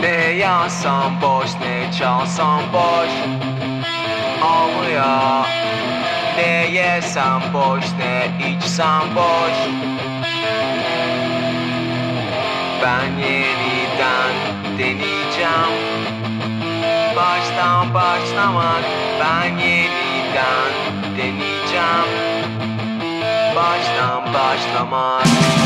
Ne yazsam boş ne çalsam boş. Olmuyor Ne yesem boş ne içsem boş. Ben yeniden deneyeceğim. Baştan başlamak Ben yeniden deneyeceğim. Baştan başlamak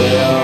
Yeah.